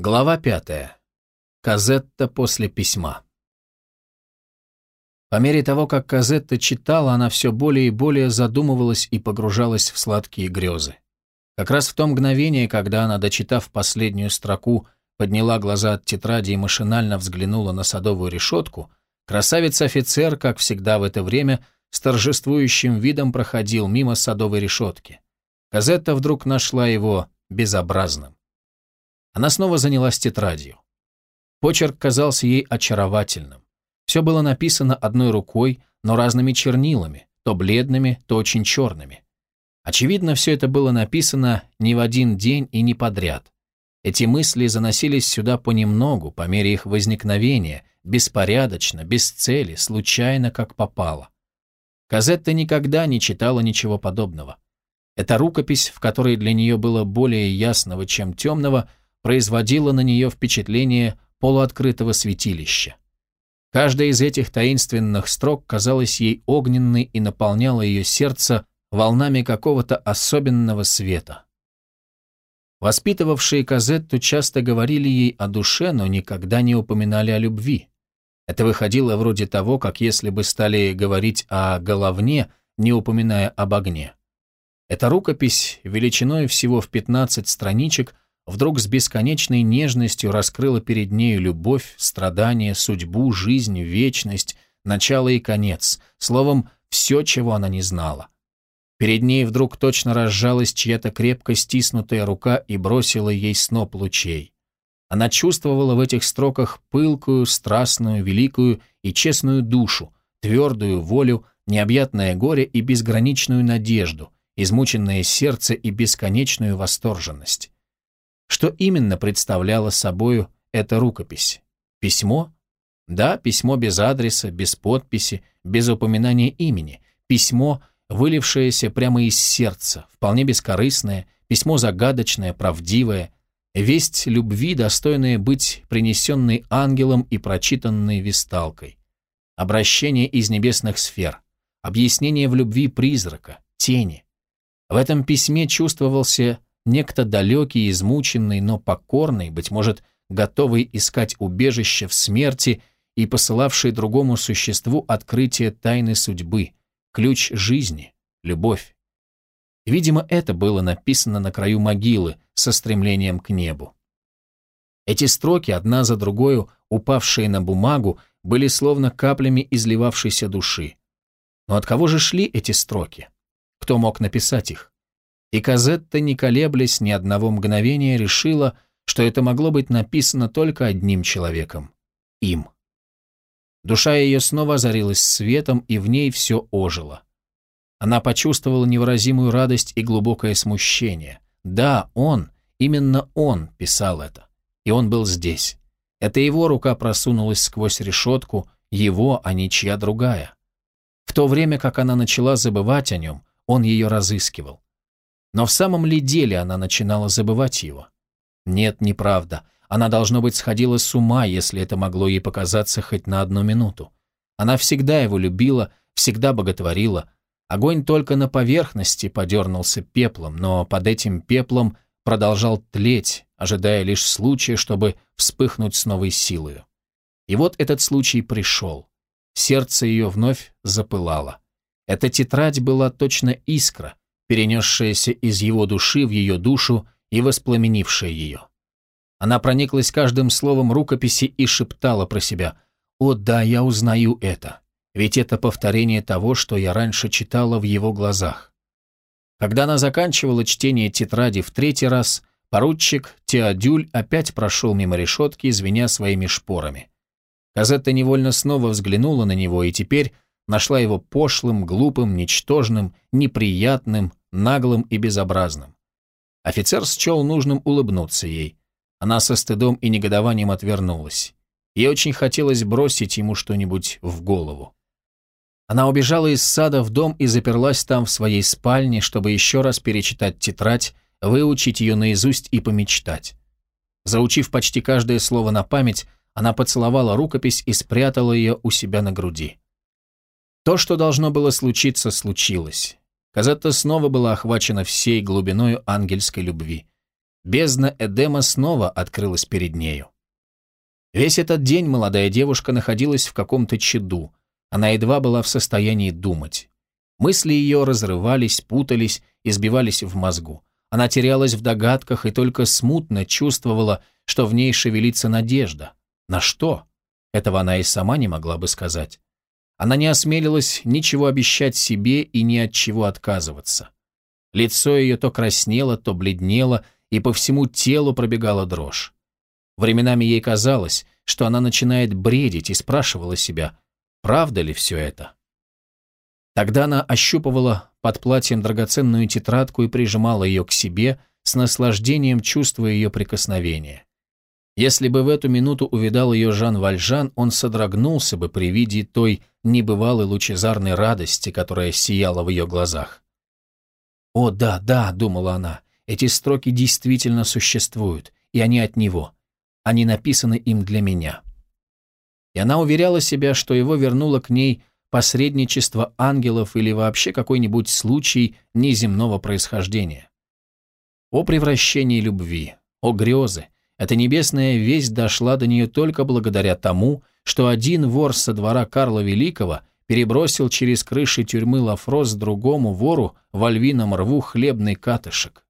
Глава пятая. Казетта после письма. По мере того, как Казетта читала, она все более и более задумывалась и погружалась в сладкие грезы. Как раз в то мгновение, когда она, дочитав последнюю строку, подняла глаза от тетради и машинально взглянула на садовую решетку, красавец-офицер, как всегда в это время, с торжествующим видом проходил мимо садовой решетки. Казетта вдруг нашла его безобразным. Она снова занялась тетрадью. Почерк казался ей очаровательным. Все было написано одной рукой, но разными чернилами, то бледными, то очень черными. Очевидно, все это было написано не в один день и не подряд. Эти мысли заносились сюда понемногу, по мере их возникновения, беспорядочно, без цели, случайно, как попало. Казетта никогда не читала ничего подобного. Эта рукопись, в которой для нее было более ясного, чем темного, производило на нее впечатление полуоткрытого святилища. Каждая из этих таинственных строк казалась ей огненной и наполняла ее сердце волнами какого-то особенного света. Воспитывавшие Казетту часто говорили ей о душе, но никогда не упоминали о любви. Это выходило вроде того, как если бы стали говорить о головне, не упоминая об огне. Эта рукопись, величиной всего в 15 страничек, вдруг с бесконечной нежностью раскрыла перед нею любовь, страдания, судьбу, жизнь, вечность, начало и конец, словом, все, чего она не знала. Перед ней вдруг точно разжалась чья-то крепко стиснутая рука и бросила ей сноп лучей. Она чувствовала в этих строках пылкую, страстную, великую и честную душу, твердую волю, необъятное горе и безграничную надежду, измученное сердце и бесконечную восторженность. Что именно представляла собою эта рукопись? Письмо? Да, письмо без адреса, без подписи, без упоминания имени. Письмо, вылившееся прямо из сердца, вполне бескорыстное, письмо загадочное, правдивое, весть любви, достойная быть принесенной ангелом и прочитанной висталкой. Обращение из небесных сфер, объяснение в любви призрака, тени. В этом письме чувствовался некто далекий, измученный, но покорный, быть может, готовый искать убежище в смерти и посылавший другому существу открытие тайны судьбы, ключ жизни, любовь. Видимо, это было написано на краю могилы со стремлением к небу. Эти строки, одна за другой, упавшие на бумагу, были словно каплями изливавшейся души. Но от кого же шли эти строки? Кто мог написать их? И Казетта, не колеблясь ни одного мгновения, решила, что это могло быть написано только одним человеком — им. Душа ее снова озарилась светом, и в ней все ожило. Она почувствовала невыразимую радость и глубокое смущение. Да, он, именно он писал это. И он был здесь. Это его рука просунулась сквозь решетку, его, а не чья другая. В то время, как она начала забывать о нем, он ее разыскивал. Но в самом ли деле она начинала забывать его? Нет, неправда. Она, должно быть, сходила с ума, если это могло ей показаться хоть на одну минуту. Она всегда его любила, всегда боготворила. Огонь только на поверхности подернулся пеплом, но под этим пеплом продолжал тлеть, ожидая лишь случая, чтобы вспыхнуть с новой силой. И вот этот случай пришел. Сердце ее вновь запылало. Эта тетрадь была точно искра, перенесшаяся из его души в ее душу и воспламенившая ее. Она прониклась каждым словом рукописи и шептала про себя «О да, я узнаю это, ведь это повторение того, что я раньше читала в его глазах». Когда она заканчивала чтение тетради в третий раз, поручик Теодюль опять прошел мимо решетки, звеня своими шпорами. Казетта невольно снова взглянула на него и теперь нашла его пошлым, глупым, ничтожным, неприятным, наглым и безобразным. Офицер счел нужным улыбнуться ей. Она со стыдом и негодованием отвернулась. Ей очень хотелось бросить ему что-нибудь в голову. Она убежала из сада в дом и заперлась там в своей спальне, чтобы еще раз перечитать тетрадь, выучить ее наизусть и помечтать. Заучив почти каждое слово на память, она поцеловала рукопись и спрятала ее у себя на груди. То, что должно было случиться, случилось. Казетта снова была охвачена всей глубиною ангельской любви. Бездна Эдема снова открылась перед нею. Весь этот день молодая девушка находилась в каком-то чаду. Она едва была в состоянии думать. Мысли ее разрывались, путались, избивались в мозгу. Она терялась в догадках и только смутно чувствовала, что в ней шевелится надежда. На что? Этого она и сама не могла бы сказать. Она не осмелилась ничего обещать себе и ни от чего отказываться. Лицо ее то краснело, то бледнело, и по всему телу пробегала дрожь. Временами ей казалось, что она начинает бредить и спрашивала себя, правда ли все это. Тогда она ощупывала под платьем драгоценную тетрадку и прижимала ее к себе, с наслаждением чувствуя ее прикосновение. Если бы в эту минуту увидал ее Жан Вальжан, он содрогнулся бы при виде той небывалой лучезарной радости, которая сияла в ее глазах. «О, да, да», — думала она, — «эти строки действительно существуют, и они от него. Они написаны им для меня». И она уверяла себя, что его вернуло к ней посредничество ангелов или вообще какой-нибудь случай неземного происхождения. О превращении любви, о грезы, эта небесная весть дошла до нее только благодаря тому, что один вор со двора Карла Великого перебросил через крыши тюрьмы Лафрос другому вору в альвином рву хлебный катышек.